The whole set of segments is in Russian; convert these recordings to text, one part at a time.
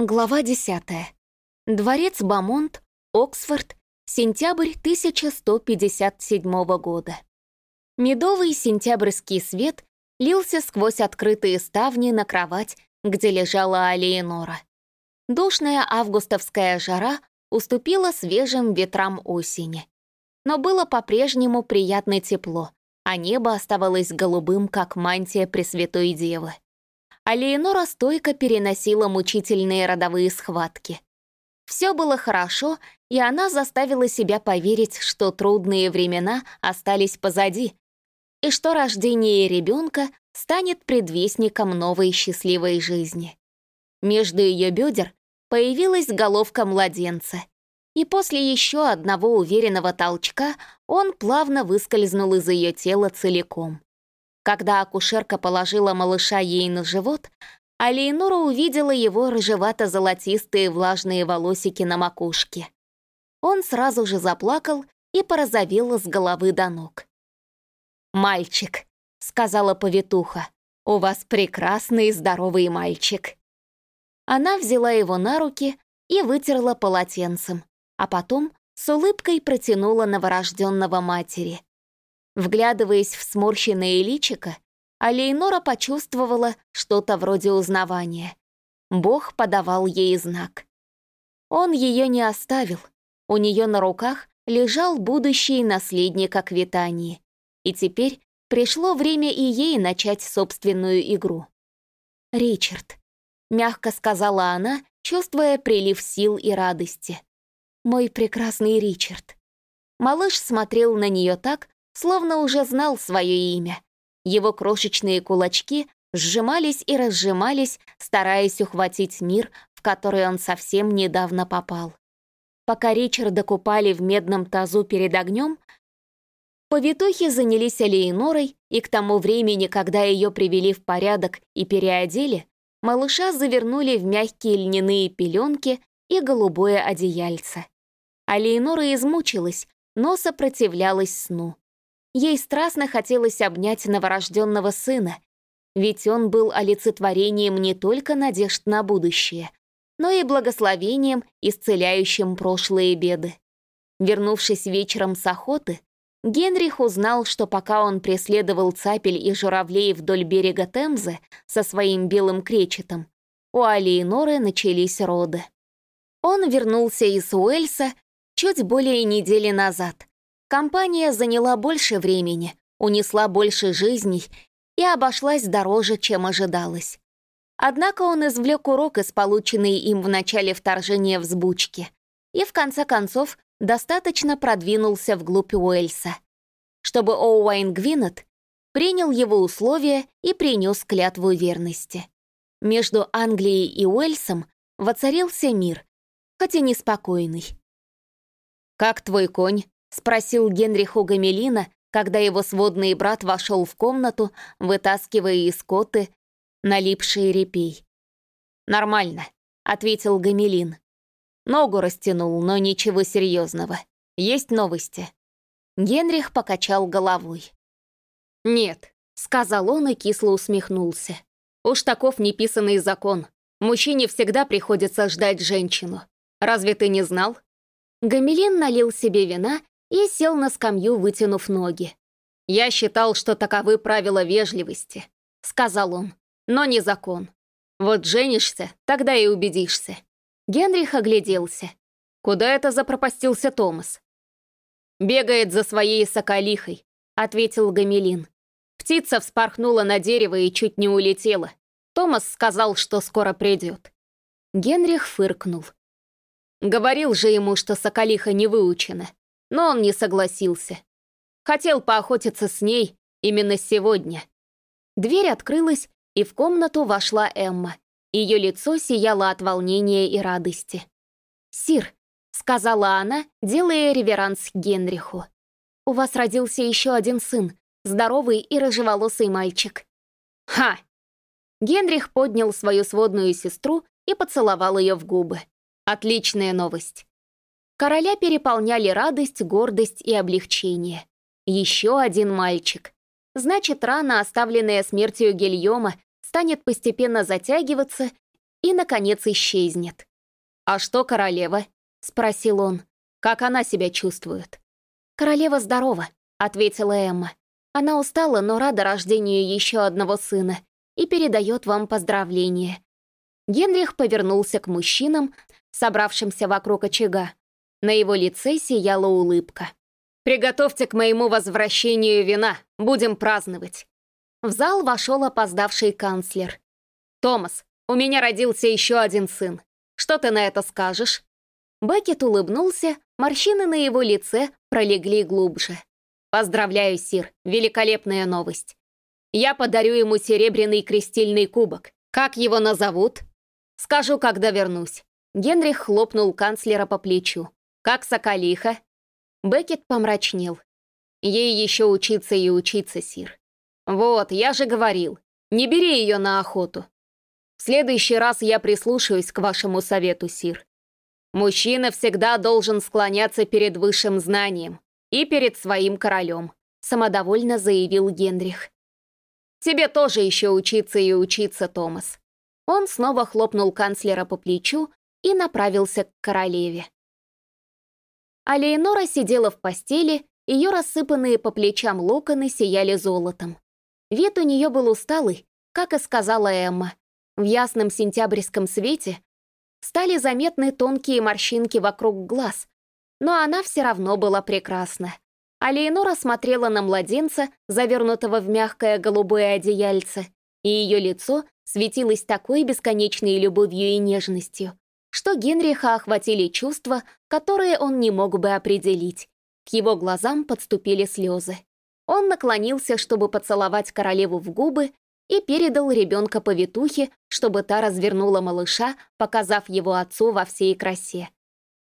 Глава 10. Дворец Бамонт, Оксфорд, сентябрь 1157 года. Медовый сентябрьский свет лился сквозь открытые ставни на кровать, где лежала Алиенора. Душная августовская жара уступила свежим ветрам осени. Но было по-прежнему приятно тепло, а небо оставалось голубым, как мантия Пресвятой Девы а Леонора стойко переносила мучительные родовые схватки. Все было хорошо, и она заставила себя поверить, что трудные времена остались позади, и что рождение ребенка станет предвестником новой счастливой жизни. Между ее бедер появилась головка младенца, и после еще одного уверенного толчка он плавно выскользнул из ее тела целиком. Когда акушерка положила малыша ей на живот, Алейнора увидела его рыжевато-золотистые влажные волосики на макушке. Он сразу же заплакал и порозовел с головы до ног. «Мальчик», — сказала повитуха, — «у вас прекрасный и здоровый мальчик». Она взяла его на руки и вытерла полотенцем, а потом с улыбкой протянула новорожденного матери — Вглядываясь в сморщенное личико, Алейнора почувствовала что-то вроде узнавания. Бог подавал ей знак. Он ее не оставил. У нее на руках лежал будущий наследник Аквитании. И теперь пришло время и ей начать собственную игру. «Ричард», — мягко сказала она, чувствуя прилив сил и радости. «Мой прекрасный Ричард». Малыш смотрел на нее так, словно уже знал свое имя. Его крошечные кулачки сжимались и разжимались, стараясь ухватить мир, в который он совсем недавно попал. Пока Ричарда купали в медном тазу перед огнем, повитухи занялись Алиенорой, и к тому времени, когда ее привели в порядок и переодели, малыша завернули в мягкие льняные пеленки и голубое одеяльце. Алиенора измучилась, но сопротивлялась сну. Ей страстно хотелось обнять новорожденного сына, ведь он был олицетворением не только надежд на будущее, но и благословением, исцеляющим прошлые беды. Вернувшись вечером с охоты, Генрих узнал, что пока он преследовал цапель и журавлей вдоль берега Темзы со своим белым кречетом, у Алиеноры начались роды. Он вернулся из Уэльса чуть более недели назад, Компания заняла больше времени, унесла больше жизней и обошлась дороже, чем ожидалось. Однако он извлек урок из полученной им в начале вторжения взбучки и, в конце концов, достаточно продвинулся вглубь Уэльса, чтобы Оуайн Гвинет принял его условия и принес клятву верности. Между Англией и Уэльсом воцарился мир, хотя неспокойный. «Как твой конь?» — спросил Генрих у Гамелина, когда его сводный брат вошел в комнату, вытаскивая из коты налипший репей. «Нормально», — ответил Гамелин. Ногу растянул, но ничего серьезного. Есть новости. Генрих покачал головой. «Нет», — сказал он и кисло усмехнулся. «Уж таков неписанный закон. Мужчине всегда приходится ждать женщину. Разве ты не знал?» Гамелин налил себе вина и сел на скамью, вытянув ноги. «Я считал, что таковы правила вежливости», — сказал он, — «но не закон. Вот женишься, тогда и убедишься». Генрих огляделся. «Куда это запропастился Томас?» «Бегает за своей соколихой», — ответил Гамелин. Птица вспорхнула на дерево и чуть не улетела. Томас сказал, что скоро придет. Генрих фыркнул. Говорил же ему, что соколиха не выучена но он не согласился. Хотел поохотиться с ней именно сегодня. Дверь открылась, и в комнату вошла Эмма. Ее лицо сияло от волнения и радости. «Сир», — сказала она, делая реверанс Генриху, «у вас родился еще один сын, здоровый и рыжеволосый мальчик». «Ха!» Генрих поднял свою сводную сестру и поцеловал ее в губы. «Отличная новость. Короля переполняли радость, гордость и облегчение. Еще один мальчик. Значит, рана, оставленная смертью Гильома, станет постепенно затягиваться, и, наконец, исчезнет. «А что королева?» — спросил он. «Как она себя чувствует?» «Королева здорова», — ответила Эмма. «Она устала, но рада рождению еще одного сына и передает вам поздравления». Генрих повернулся к мужчинам, собравшимся вокруг очага. На его лице сияла улыбка. «Приготовьте к моему возвращению вина, будем праздновать». В зал вошел опоздавший канцлер. «Томас, у меня родился еще один сын. Что ты на это скажешь?» Беккет улыбнулся, морщины на его лице пролегли глубже. «Поздравляю, Сир, великолепная новость. Я подарю ему серебряный крестильный кубок. Как его назовут?» «Скажу, когда вернусь». Генрих хлопнул канцлера по плечу. «Как соколиха?» Беккет помрачнел. «Ей еще учиться и учиться, Сир. Вот, я же говорил, не бери ее на охоту. В следующий раз я прислушаюсь к вашему совету, Сир. Мужчина всегда должен склоняться перед высшим знанием и перед своим королем», самодовольно заявил Генрих. «Тебе тоже еще учиться и учиться, Томас». Он снова хлопнул канцлера по плечу и направился к королеве. А Леонора сидела в постели, ее рассыпанные по плечам локоны сияли золотом. Вид у нее был усталый, как и сказала Эмма. В ясном сентябрьском свете стали заметны тонкие морщинки вокруг глаз, но она все равно была прекрасна. А Леонора смотрела на младенца, завернутого в мягкое голубое одеяльце, и ее лицо светилось такой бесконечной любовью и нежностью, что Генриха охватили чувства, которые он не мог бы определить. К его глазам подступили слезы. Он наклонился, чтобы поцеловать королеву в губы, и передал ребенка повитухе, чтобы та развернула малыша, показав его отцу во всей красе.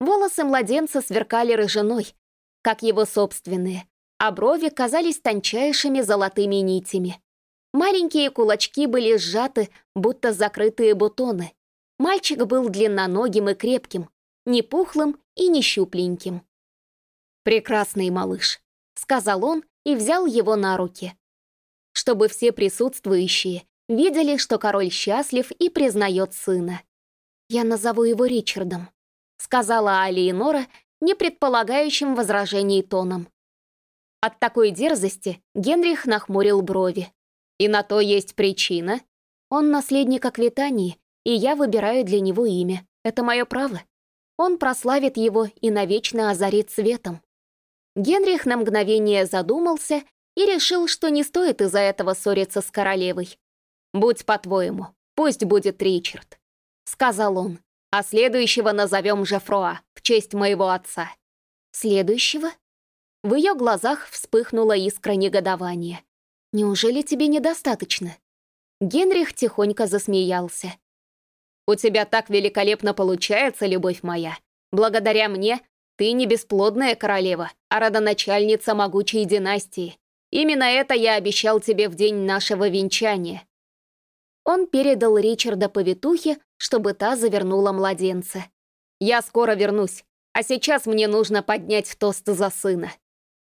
Волосы младенца сверкали рыжиной, как его собственные, а брови казались тончайшими золотыми нитями. Маленькие кулачки были сжаты, будто закрытые бутоны. Мальчик был длинноногим и крепким, не пухлым и не щупленьким. «Прекрасный малыш», — сказал он и взял его на руки. Чтобы все присутствующие видели, что король счастлив и признает сына. «Я назову его Ричардом», — сказала Алиенора, не предполагающим возражений тоном. От такой дерзости Генрих нахмурил брови. «И на то есть причина?» Он наследник Аквитании, и я выбираю для него имя. Это мое право. Он прославит его и навечно озарит светом. Генрих на мгновение задумался и решил, что не стоит из-за этого ссориться с королевой. «Будь по-твоему, пусть будет Ричард», — сказал он, «а следующего назовем Жефроа в честь моего отца». «Следующего?» В ее глазах вспыхнула искра негодования. «Неужели тебе недостаточно?» Генрих тихонько засмеялся. У тебя так великолепно получается, любовь моя. Благодаря мне ты не бесплодная королева, а родоначальница могучей династии. Именно это я обещал тебе в день нашего венчания». Он передал Ричарда повитухе, чтобы та завернула младенца. «Я скоро вернусь, а сейчас мне нужно поднять тост за сына».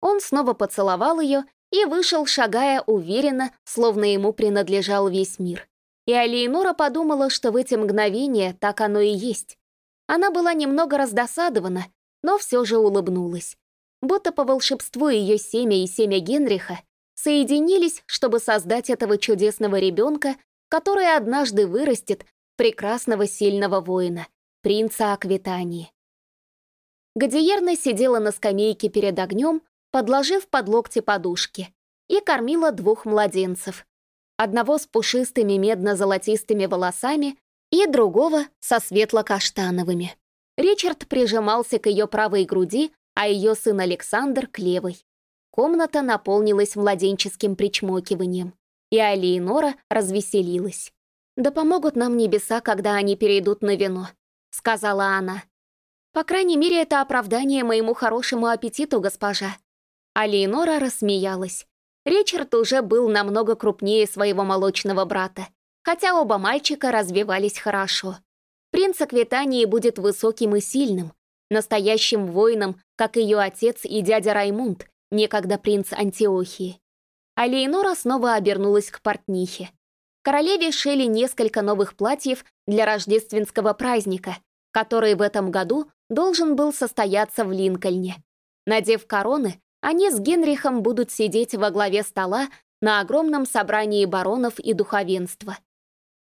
Он снова поцеловал ее и вышел, шагая уверенно, словно ему принадлежал весь мир. И Алиенора подумала, что в эти мгновения так оно и есть. Она была немного раздосадована, но все же улыбнулась. Будто по волшебству ее семя и семя Генриха соединились, чтобы создать этого чудесного ребенка, который однажды вырастет прекрасного сильного воина, принца Аквитании. Гадиерна сидела на скамейке перед огнем, подложив под локти подушки, и кормила двух младенцев, одного с пушистыми медно-золотистыми волосами и другого со светло-каштановыми. Ричард прижимался к ее правой груди, а ее сын Александр — к левой. Комната наполнилась младенческим причмокиванием, и Алиенора развеселилась. «Да помогут нам небеса, когда они перейдут на вино», — сказала она. «По крайней мере, это оправдание моему хорошему аппетиту, госпожа». Алиенора рассмеялась. Ричард уже был намного крупнее своего молочного брата, хотя оба мальчика развивались хорошо. Принц Аквитании будет высоким и сильным, настоящим воином, как ее отец и дядя Раймунд, некогда принц Антиохии. А Лейнора снова обернулась к портнихе. королеве шили несколько новых платьев для рождественского праздника, который в этом году должен был состояться в Линкольне. Надев короны, они с Генрихом будут сидеть во главе стола на огромном собрании баронов и духовенства.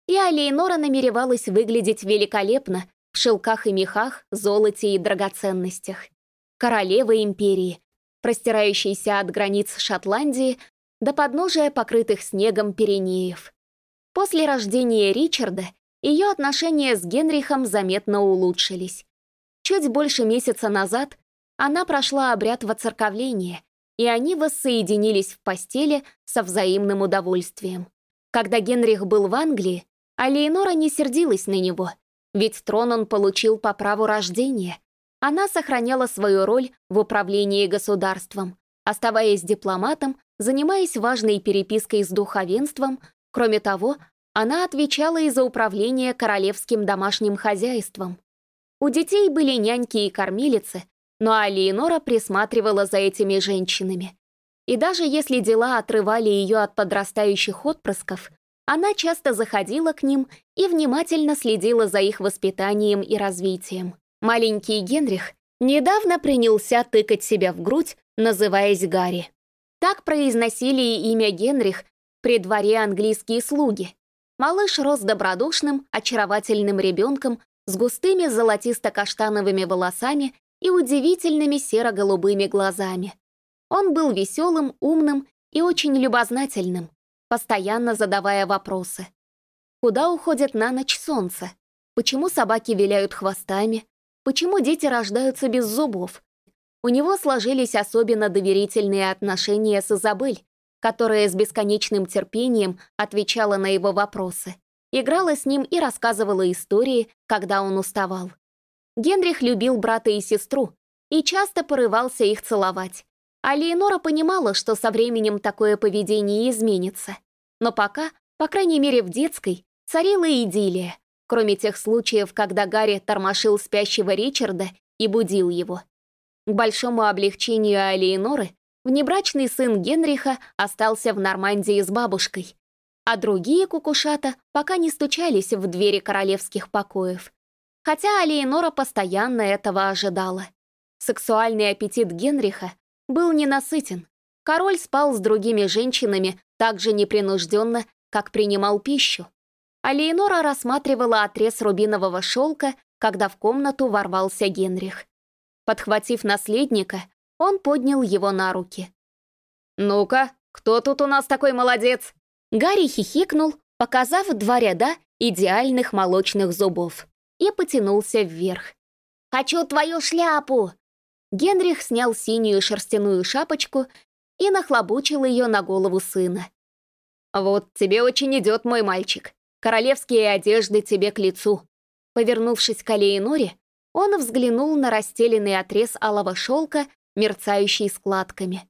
И Алейнора намеревалась выглядеть великолепно в шелках и мехах, золоте и драгоценностях. Королева империи, простирающейся от границ Шотландии до подножия покрытых снегом Пиренеев. После рождения Ричарда ее отношения с Генрихом заметно улучшились. Чуть больше месяца назад она прошла обряд воцерковления, и они воссоединились в постели со взаимным удовольствием. Когда Генрих был в Англии, Алейнора не сердилась на него, ведь трон он получил по праву рождения. Она сохраняла свою роль в управлении государством, оставаясь дипломатом, занимаясь важной перепиской с духовенством, Кроме того, она отвечала и за управление королевским домашним хозяйством. У детей были няньки и кормилицы, но Алиенора присматривала за этими женщинами. И даже если дела отрывали ее от подрастающих отпрысков, она часто заходила к ним и внимательно следила за их воспитанием и развитием. Маленький Генрих недавно принялся тыкать себя в грудь, называясь Гарри. Так произносили имя Генрих при дворе английские слуги. Малыш рос добродушным, очаровательным ребенком с густыми золотисто-каштановыми волосами и удивительными серо-голубыми глазами. Он был веселым, умным и очень любознательным, постоянно задавая вопросы. Куда уходит на ночь солнце? Почему собаки виляют хвостами? Почему дети рождаются без зубов? У него сложились особенно доверительные отношения с Изабель, которая с бесконечным терпением отвечала на его вопросы, играла с ним и рассказывала истории, когда он уставал. Генрих любил брата и сестру и часто порывался их целовать. А Леонора понимала, что со временем такое поведение изменится. Но пока, по крайней мере в детской, царила идиллия, кроме тех случаев, когда Гарри тормошил спящего Ричарда и будил его. К большому облегчению Алиеноры Внебрачный сын Генриха остался в Нормандии с бабушкой, а другие кукушата пока не стучались в двери королевских покоев. Хотя Алиенора постоянно этого ожидала. Сексуальный аппетит Генриха был ненасытен. Король спал с другими женщинами так же непринужденно, как принимал пищу. Алиенора рассматривала отрез рубинового шелка, когда в комнату ворвался Генрих. Подхватив наследника, он поднял его на руки. «Ну-ка, кто тут у нас такой молодец?» Гарри хихикнул, показав два ряда идеальных молочных зубов, и потянулся вверх. «Хочу твою шляпу!» Генрих снял синюю шерстяную шапочку и нахлобучил ее на голову сына. «Вот тебе очень идет, мой мальчик. Королевские одежды тебе к лицу». Повернувшись к Алеиноре, он взглянул на расстеленный отрез алого шелка мерцающий складками.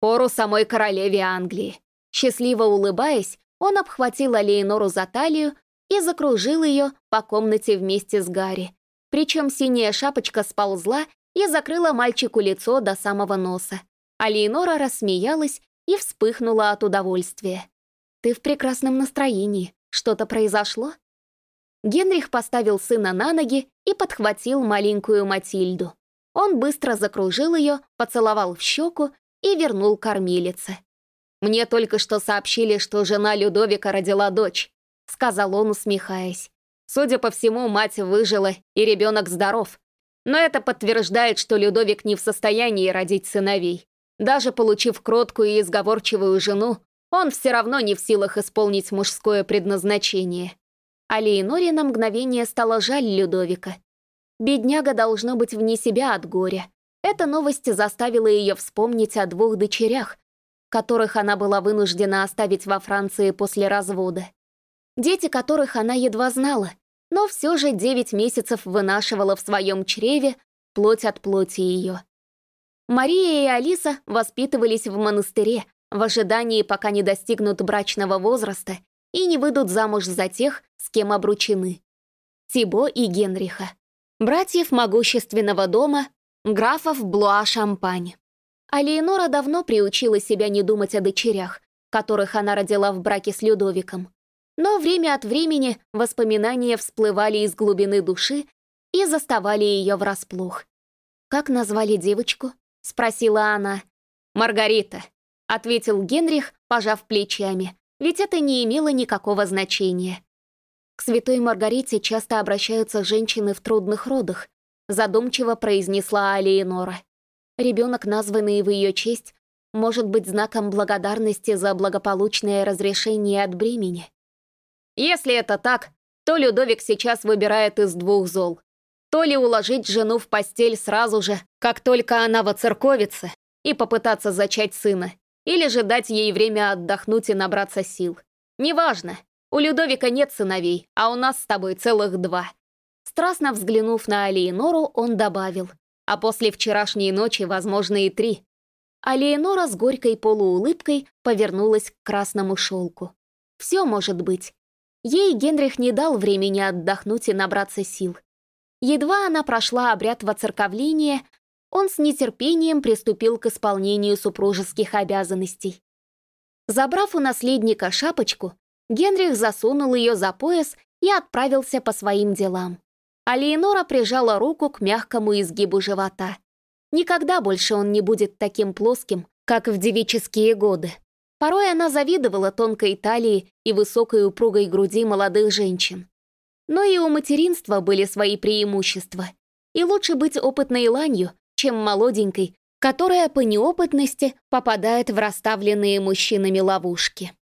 Пору самой королеве Англии. Счастливо улыбаясь, он обхватил Алейнору за талию и закружил ее по комнате вместе с Гарри. Причем синяя шапочка сползла и закрыла мальчику лицо до самого носа. Алейнора рассмеялась и вспыхнула от удовольствия. «Ты в прекрасном настроении. Что-то произошло?» Генрих поставил сына на ноги и подхватил маленькую Матильду. Он быстро закружил ее, поцеловал в щеку и вернул кормилице. «Мне только что сообщили, что жена Людовика родила дочь», — сказал он, усмехаясь. «Судя по всему, мать выжила, и ребенок здоров. Но это подтверждает, что Людовик не в состоянии родить сыновей. Даже получив кроткую и изговорчивую жену, он все равно не в силах исполнить мужское предназначение». А Леоноре на мгновение стало жаль Людовика. Бедняга должно быть вне себя от горя. Эта новость заставила ее вспомнить о двух дочерях, которых она была вынуждена оставить во Франции после развода. Дети которых она едва знала, но все же девять месяцев вынашивала в своем чреве плоть от плоти ее. Мария и Алиса воспитывались в монастыре в ожидании, пока не достигнут брачного возраста и не выйдут замуж за тех, с кем обручены. Тибо и Генриха братьев могущественного дома, графов Блуа-Шампань. А давно приучила себя не думать о дочерях, которых она родила в браке с Людовиком. Но время от времени воспоминания всплывали из глубины души и заставали ее врасплох. «Как назвали девочку?» — спросила она. «Маргарита», — ответил Генрих, пожав плечами, ведь это не имело никакого значения. К святой Маргарите часто обращаются женщины в трудных родах, задумчиво произнесла Алиенора. Ребенок, названный в ее честь, может быть знаком благодарности за благополучное разрешение от бремени. Если это так, то Людовик сейчас выбирает из двух зол. То ли уложить жену в постель сразу же, как только она воцерковится, и попытаться зачать сына, или же дать ей время отдохнуть и набраться сил. Неважно, у Людовика нет сыновей, а у нас с тобой целых два. Страстно взглянув на Алиенору, он добавил, а после вчерашней ночи, возможно, и три. Алиенора с горькой полуулыбкой повернулась к красному шелку. Все может быть. Ей Генрих не дал времени отдохнуть и набраться сил. Едва она прошла обряд воцерковления, он с нетерпением приступил к исполнению супружеских обязанностей. Забрав у наследника шапочку, Генрих засунул ее за пояс и отправился по своим делам. А Леонора прижала руку к мягкому изгибу живота. Никогда больше он не будет таким плоским, как в девические годы. Порой она завидовала тонкой талии и высокой упругой груди молодых женщин. Но и у материнства были свои преимущества. И лучше быть опытной ланью, чем молоденькой, которая по неопытности попадает в расставленные мужчинами ловушки.